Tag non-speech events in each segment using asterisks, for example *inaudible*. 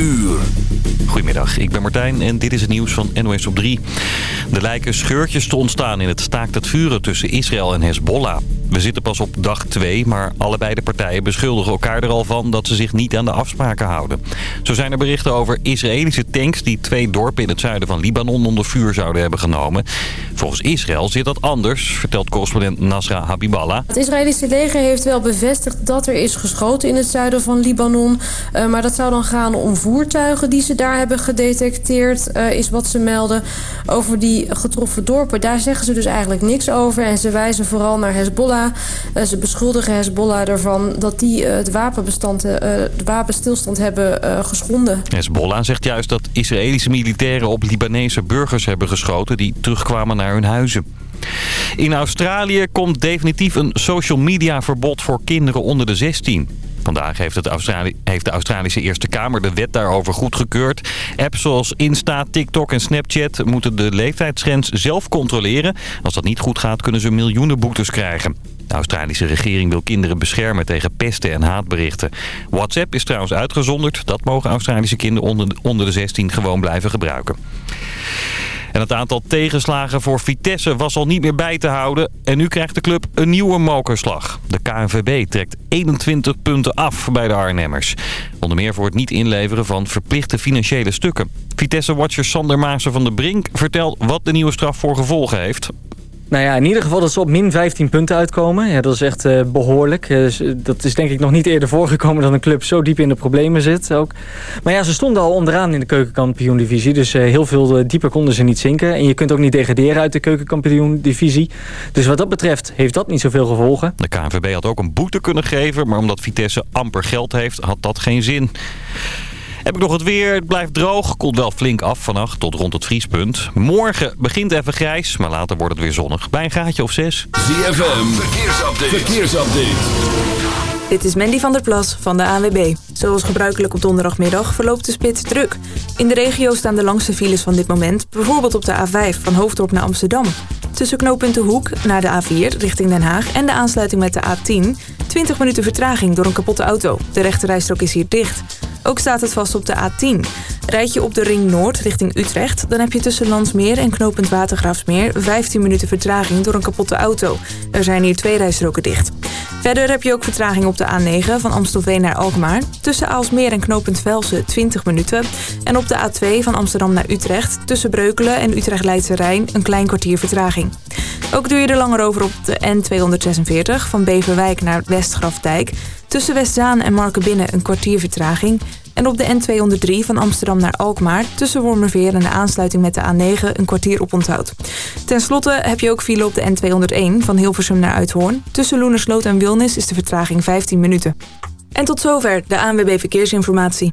uur. Goedemiddag, ik ben Martijn en dit is het nieuws van NOS op 3. Er lijken scheurtjes te ontstaan in het staakt het vuren tussen Israël en Hezbollah. We zitten pas op dag 2, maar allebei de partijen beschuldigen elkaar er al van dat ze zich niet aan de afspraken houden. Zo zijn er berichten over Israëlische tanks die twee dorpen in het zuiden van Libanon onder vuur zouden hebben genomen. Volgens Israël zit dat anders, vertelt correspondent Nasra Habiballah. Het Israëlische leger heeft wel bevestigd dat er is geschoten in het zuiden van Libanon. Uh, maar dat zou dan gaan om voertuigen die ze daar hebben gedetecteerd, uh, is wat ze melden. Over die getroffen dorpen, daar zeggen ze dus eigenlijk niks over. En ze wijzen vooral naar Hezbollah uh, ze beschuldigen Hezbollah ervan dat die uh, het wapenbestand, de wapenstilstand hebben geschonden. Hezbollah zegt juist dat Israëlische militairen op Libanese burgers hebben geschoten... die terugkwamen naar hun huizen. In Australië komt definitief een social media verbod voor kinderen onder de 16. Vandaag heeft, het heeft de Australische Eerste Kamer de wet daarover goedgekeurd. Apps zoals Insta, TikTok en Snapchat moeten de leeftijdsgrens zelf controleren. Als dat niet goed gaat kunnen ze miljoenen boetes krijgen. De Australische regering wil kinderen beschermen tegen pesten en haatberichten. WhatsApp is trouwens uitgezonderd. Dat mogen Australische kinderen onder de, onder de 16 gewoon blijven gebruiken. En het aantal tegenslagen voor Vitesse was al niet meer bij te houden. En nu krijgt de club een nieuwe mokerslag. De KNVB trekt 21 punten af bij de Arnhemmers. Onder meer voor het niet inleveren van verplichte financiële stukken. Vitesse-watcher Sander Maassen van de Brink vertelt wat de nieuwe straf voor gevolgen heeft. Nou ja, in ieder geval dat ze op min 15 punten uitkomen. Ja, dat is echt uh, behoorlijk. Uh, dat is denk ik nog niet eerder *laughs* voorgekomen dat een club zo diep in de problemen zit. Ook. Maar ja, ze stonden al onderaan in de keukenkampioen-divisie. Dus uh, heel veel dieper konden ze niet zinken. En je kunt ook niet degraderen uit de keukenkampioen-divisie. Dus wat dat betreft heeft dat niet zoveel gevolgen. De KNVB had ook een boete kunnen geven. Maar omdat Vitesse amper geld heeft, had dat geen zin. Heb ik nog het weer. Het blijft droog. Koelt wel flink af vannacht tot rond het vriespunt. Morgen begint even grijs, maar later wordt het weer zonnig. Bij een gaatje of zes. ZFM. Verkeersupdate. Verkeersupdate. Dit is Mandy van der Plas van de ANWB. Zoals gebruikelijk op donderdagmiddag verloopt de spits druk. In de regio staan de langste files van dit moment. Bijvoorbeeld op de A5 van Hoofddorp naar Amsterdam. Tussen knooppunt De Hoek naar de A4 richting Den Haag... en de aansluiting met de A10. 20 minuten vertraging door een kapotte auto. De rechterrijstrook is hier dicht. Ook staat het vast op de A10. Rijd je op de Ring Noord richting Utrecht... dan heb je tussen Landsmeer en knooppunt Watergraafsmeer... 15 minuten vertraging door een kapotte auto. Er zijn hier twee rijstroken dicht. Verder heb je ook vertraging op de A9 van Amstelveen naar Alkmaar. Tussen Aalsmeer en knooppunt Velsen 20 minuten. En op de A2 van Amsterdam naar Utrecht... tussen Breukelen en Utrecht-Leidse Rijn een klein kwartier vertraging. Ook doe je er langer over op de N246 van Beverwijk naar Westgrafdijk... Tussen Westzaan en Markenbinnen een kwartier vertraging. En op de N203 van Amsterdam naar Alkmaar... tussen Wormerveer en de aansluiting met de A9 een kwartier op onthoud. Ten slotte heb je ook file op de N201 van Hilversum naar Uithoorn. Tussen Loenersloot en Wilnis is de vertraging 15 minuten. En tot zover de ANWB Verkeersinformatie.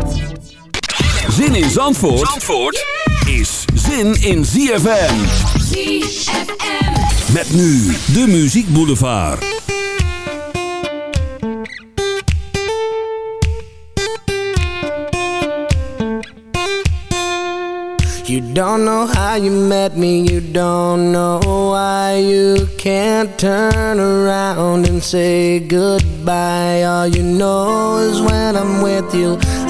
Zin in Zandvoort, Zandvoort is zin in ZFM. ZFM. Met nu de Muziek Boulevard. You don't know how you met me, you don't know why you can't turn around and say goodbye. All you know is when I'm with you,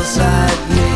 outside me.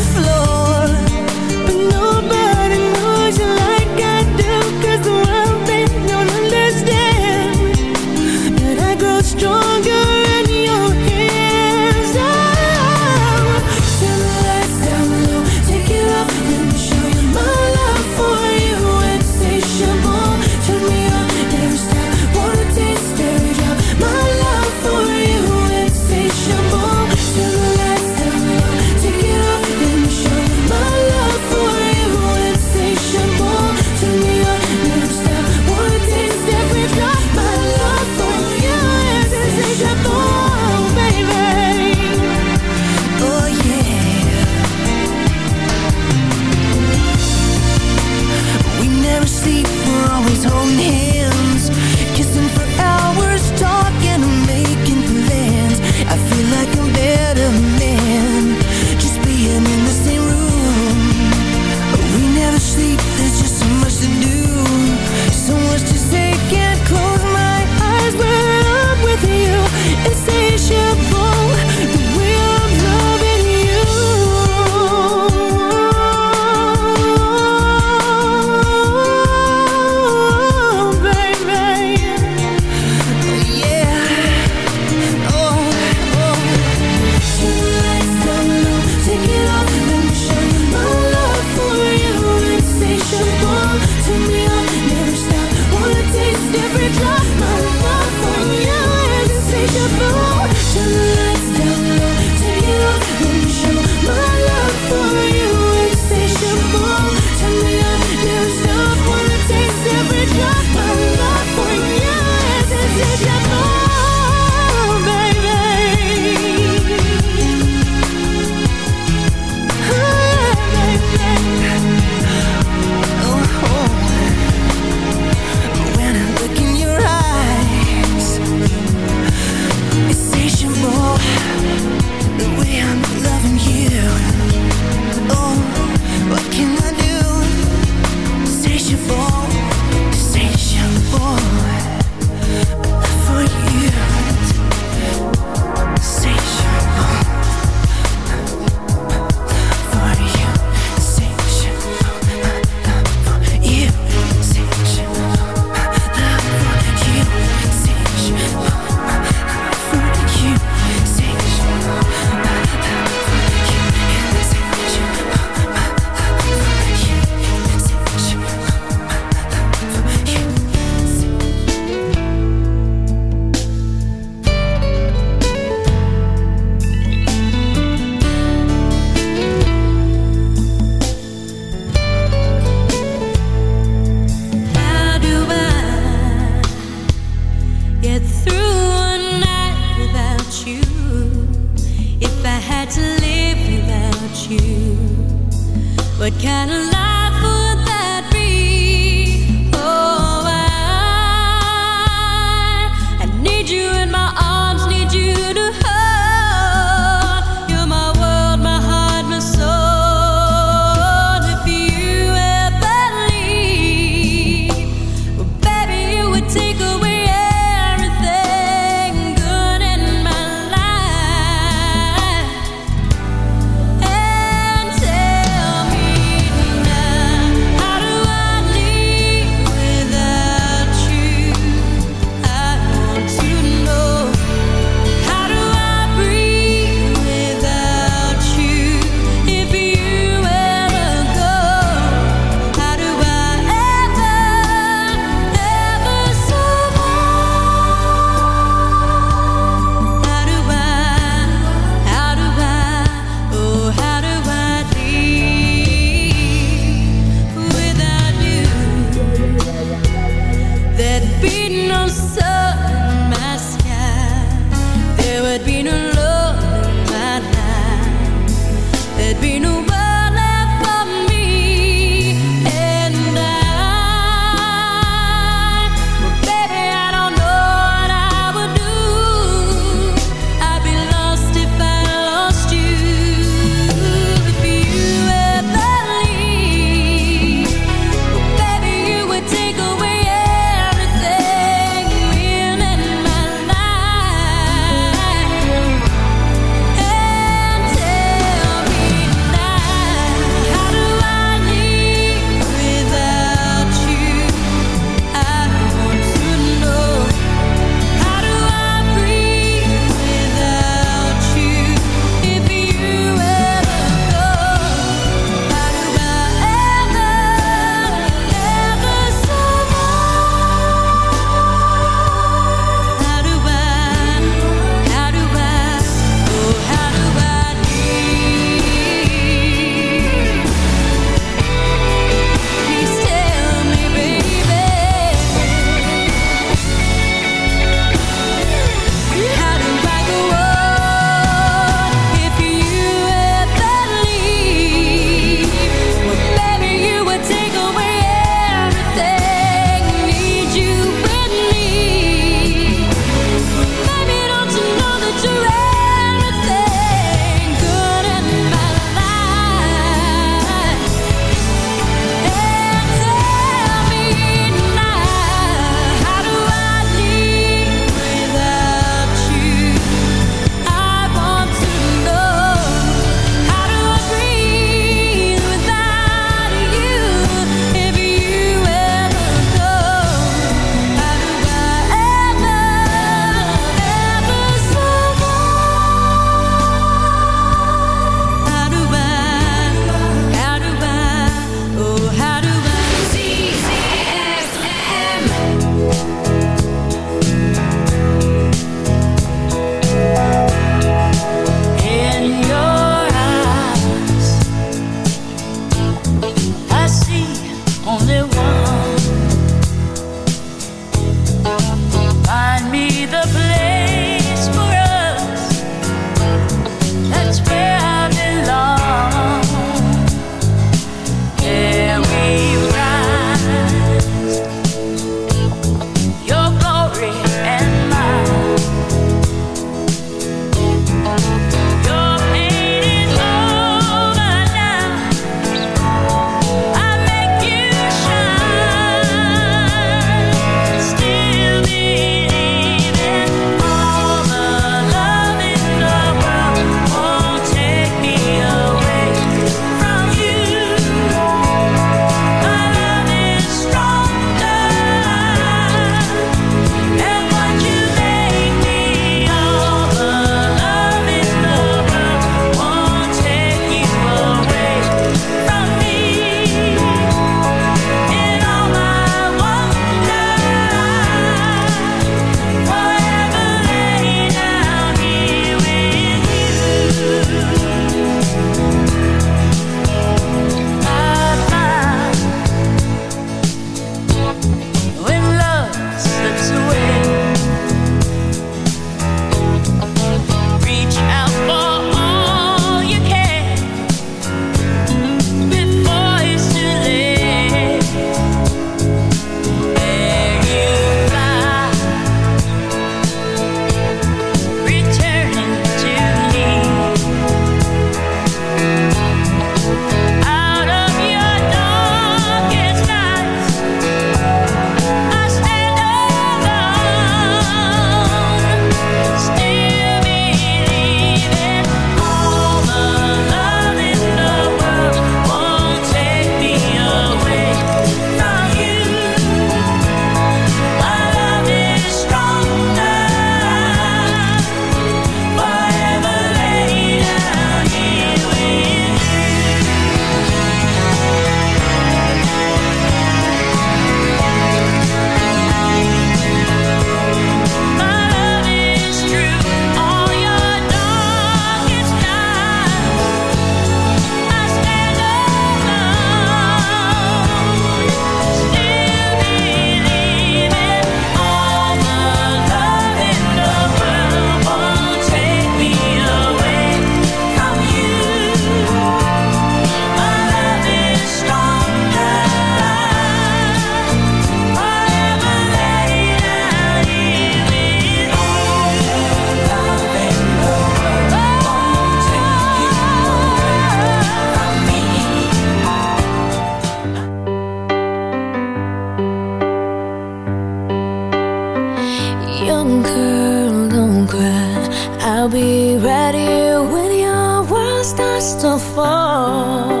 Young girl, don't cry. I'll be ready when your world starts to fall.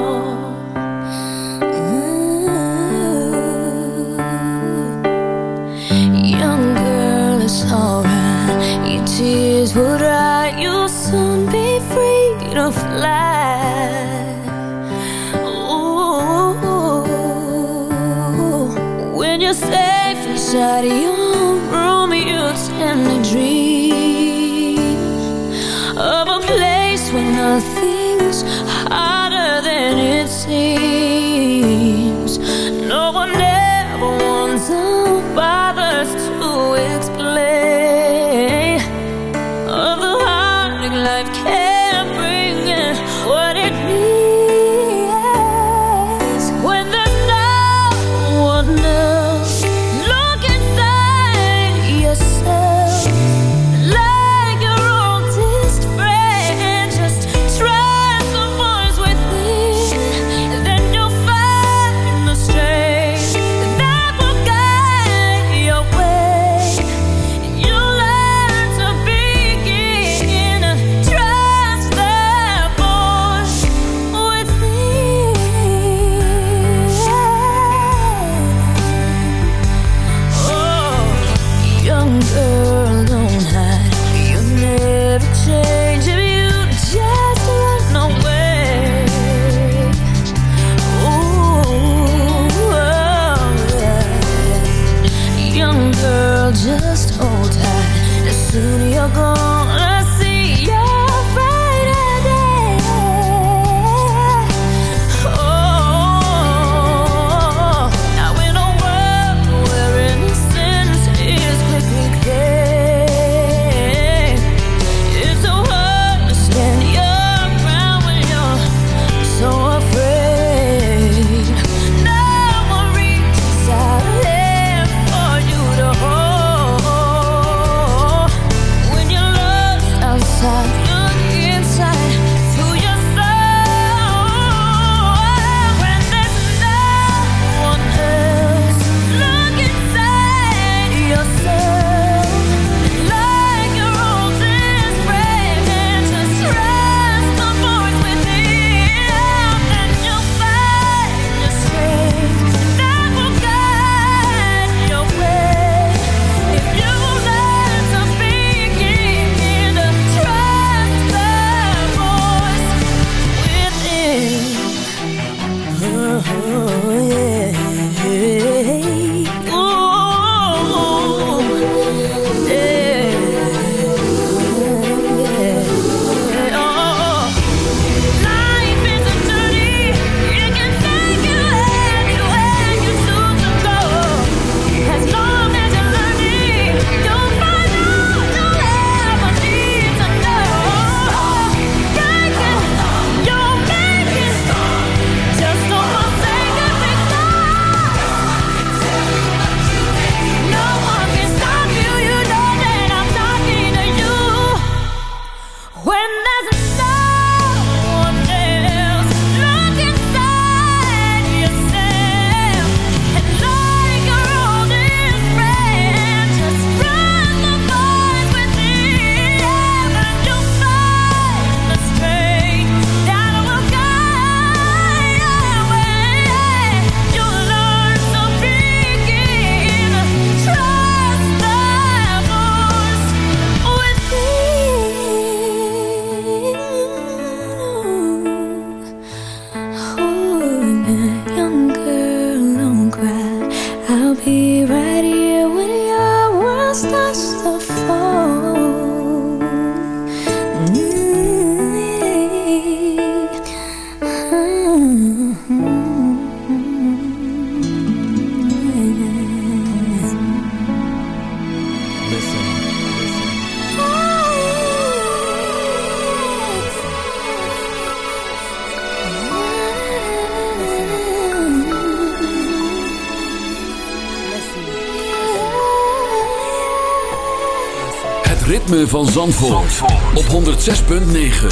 van Zandvoort, op 106.9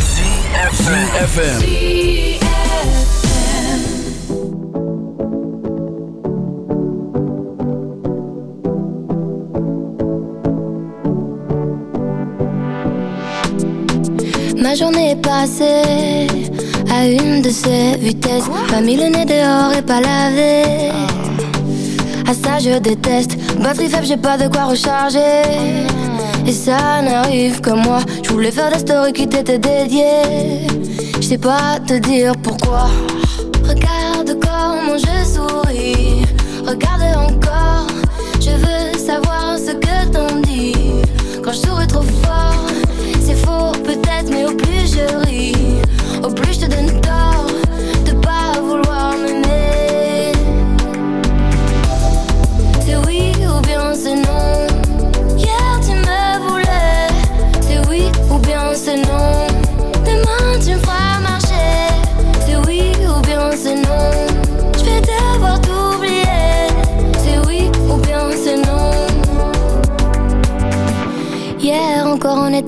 CFFM Ma journée est passée à une de ces vitesses. Pas mis le nez dehors et pas lavé. Ah. À ça je déteste. Batterie faible, j'ai pas de quoi recharger. Et ça n'arrive que moi. Je voulais faire des stories qui t'étaient dédiées. Je sais pas te dire pourquoi. Regarde comment je souris. Regarde encore.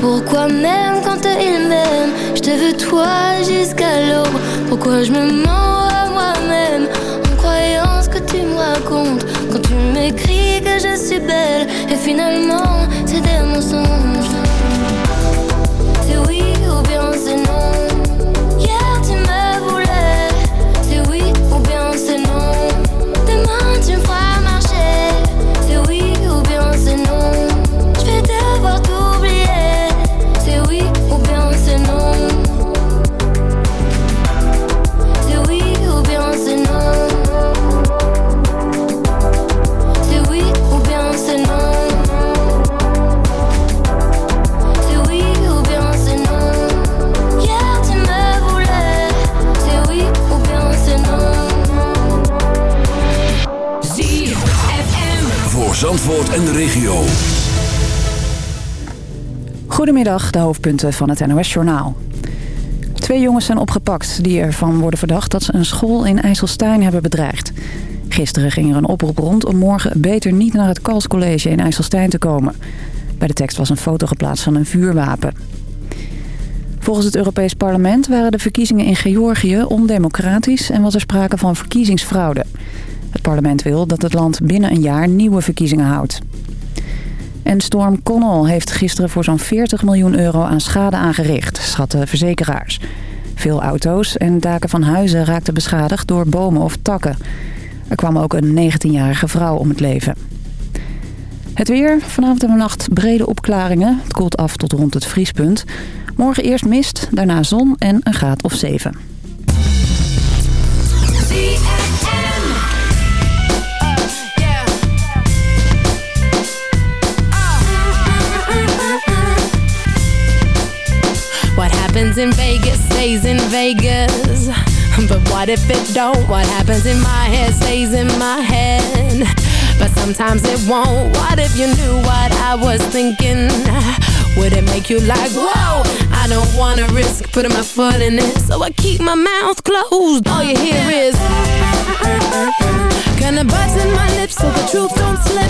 Pourquoi même quand ils m'aiment Je te veux toi jusqu'à l'aube. Pourquoi je me mens à moi-même En croyant ce que tu me racontes? Quand tu m'écris que je suis belle Et finalement c'est des mensonges. C'est oui ou bien c'est non? De hoofdpunten van het NOS-journaal. Twee jongens zijn opgepakt die ervan worden verdacht dat ze een school in IJsselstein hebben bedreigd. Gisteren ging er een oproep rond om morgen beter niet naar het Kalscollege in IJsselstein te komen. Bij de tekst was een foto geplaatst van een vuurwapen. Volgens het Europees Parlement waren de verkiezingen in Georgië ondemocratisch en was er sprake van verkiezingsfraude. Het parlement wil dat het land binnen een jaar nieuwe verkiezingen houdt. En storm Connell heeft gisteren voor zo'n 40 miljoen euro aan schade aangericht, schatten verzekeraars. Veel auto's en daken van huizen raakten beschadigd door bomen of takken. Er kwam ook een 19-jarige vrouw om het leven. Het weer, vanavond en vannacht brede opklaringen. Het koelt af tot rond het vriespunt. Morgen eerst mist, daarna zon en een graad of 7. Happens in Vegas stays in Vegas. But what if it don't? What happens in my head stays in my head. But sometimes it won't. What if you knew what I was thinking? Would it make you like, whoa? I don't wanna risk putting my foot in it. So I keep my mouth closed. All you hear is Kinda button my lips so the truth don't slip.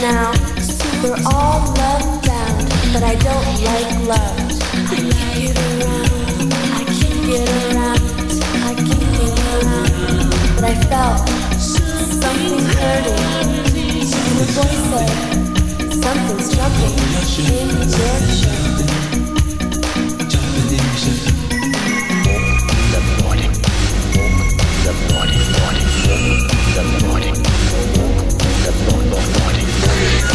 now. We're all love bound, but I don't like love. I can't get around. I can't get around. I can't get around. But I felt something hurting. And the voice said, something's jumping in in. The morning, the morning, the morning, the morning, the morning. Thank you.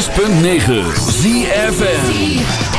106.9 ZFN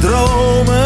dromen.